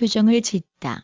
표정을 짓다.